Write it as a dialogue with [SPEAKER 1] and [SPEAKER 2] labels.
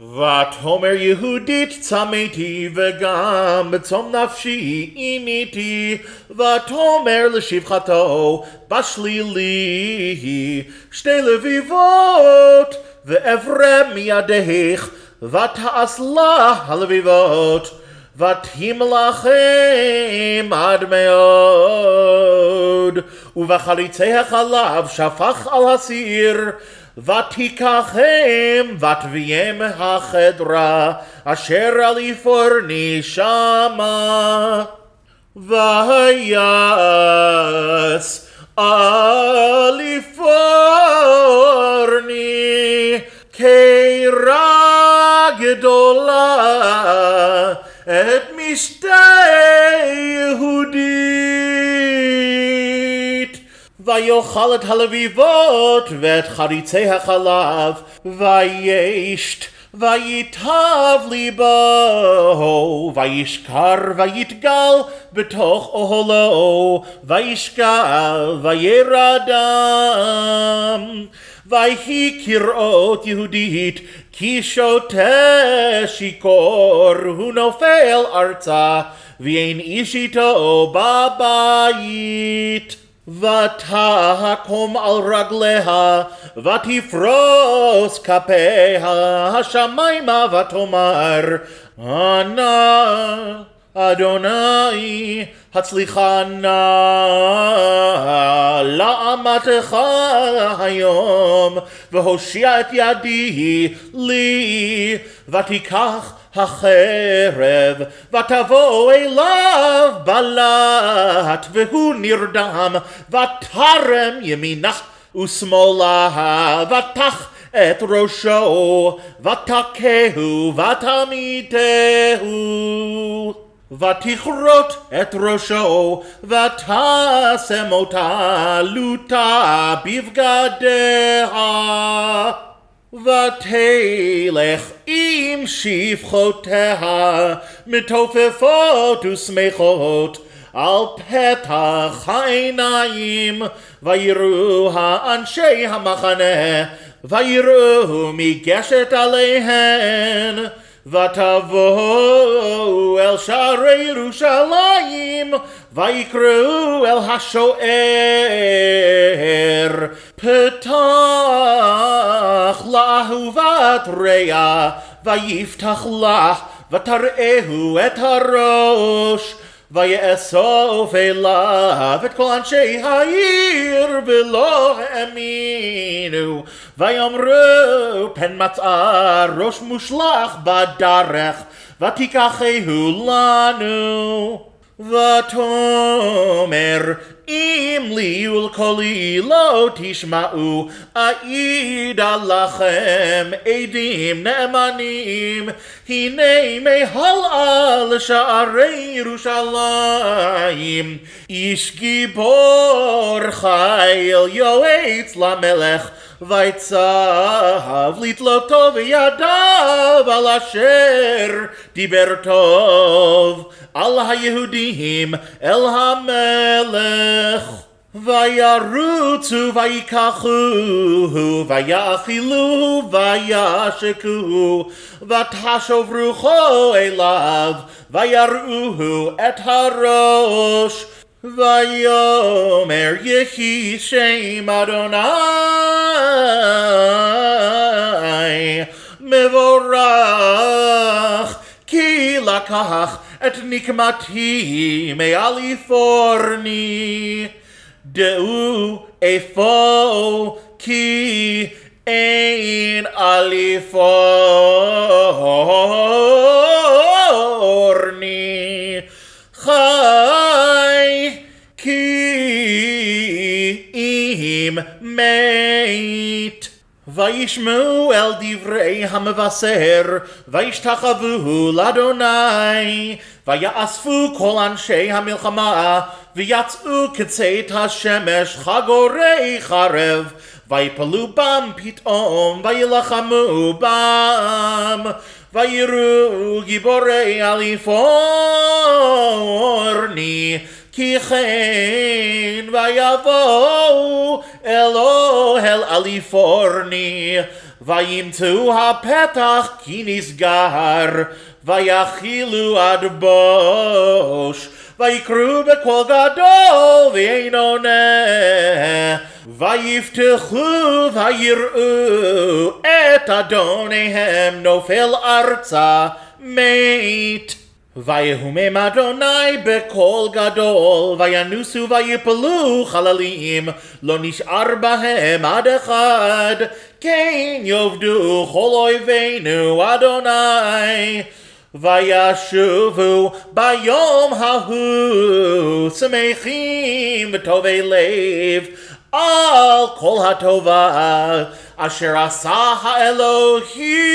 [SPEAKER 1] ותאמר יהודית צמאתי וגם בצום נפשי עיניתי ותאמר לשפחתו בשלילי שתי לביבות ואברם מידך ותעש לה הלביבות ותמלכם עד מאוד ובחליצי החלב שפך על הסיר ותיקחם ותביאם החדרה אשר על יפורני שמה ויעש על יפורני קירה גדולה את משתה יהודית ויאכל את הלביבות ואת חריצי החלב וישת ויטב ליבו וישכר ויתגל בתוך אוהלו וישקל וירדם. ויהי כראות יהודית כי שותה שיכור הוא נופל ארצה ואין איש איתו בבית ותקום על רגליה ותפרוס כפיה השמיימה ותאמר אנא אדוני הצליחה נא לאמתך היום והושיע את ידי לי ותיקח החרב ותבוא אליו בלט והוא נרדם ותרם ימינה ושמאלה ותח את ראשו ותכהו ותמיתהו ותכרות את ראשו ותשם אותה לוטה בבגדיה. ותלך עם שפחותיה מתופפות ושמחות על פתח העיניים ויראו האנשי המחנה ויראו מגשת עליהן ותבואו אל שערי ירושלים ויקראו אל השוער פתח לאהובת רע ויפתח לך ותראהו את הראש ויאסוף אליו את כל אנשי העיר ולא האמינו ויאמרו פן מצאה ראש מושלך בדרך ותיקחהו לנו ותאמר אם לי ולקולי לא תשמעו אעידה לכם עדים נאמנים הנה מהלאה לשערי ירושלים איש גיבור חיל יועץ למלך ויצב לתלותו בידיו על אשר דיבר טוב על היהודים אל המלך וירוצו ויקחוהו ויאכילו וישקו ותשוב רוחו אליו ויראוהו את הראש ויאמר יהי שם אדוני מבורך כי לקח את נקמתי מאליפורני דעו איפה כי אין אליפורני חי כי אם מת וישמעו אל דברי המבשר וישתחוו לאדוני ויאספו כל אנשי המלחמה ויצאו כצאת השמש חגורי חרב ויפלו בם פתאום וילחמו בם ויראו גיבורי אליפורני כי כן ויבואו אל אוהל אליפורני וימצאו הפתח כי נסגר, ויחילו עד בוש, ויקראו בקול גדול ואין עונה, ויפתחו ויראו את אדוניהם נופל ארצה מת. ויהומם אדוני בקול גדול, וינוסו ויפלו חללים, לא נשאר בהם עד אחד, כן יאבדו כל אויבינו אדוני. וישובו ביום ההוא שמחים וטובי לב על כל הטובה אשר עשה האלוהים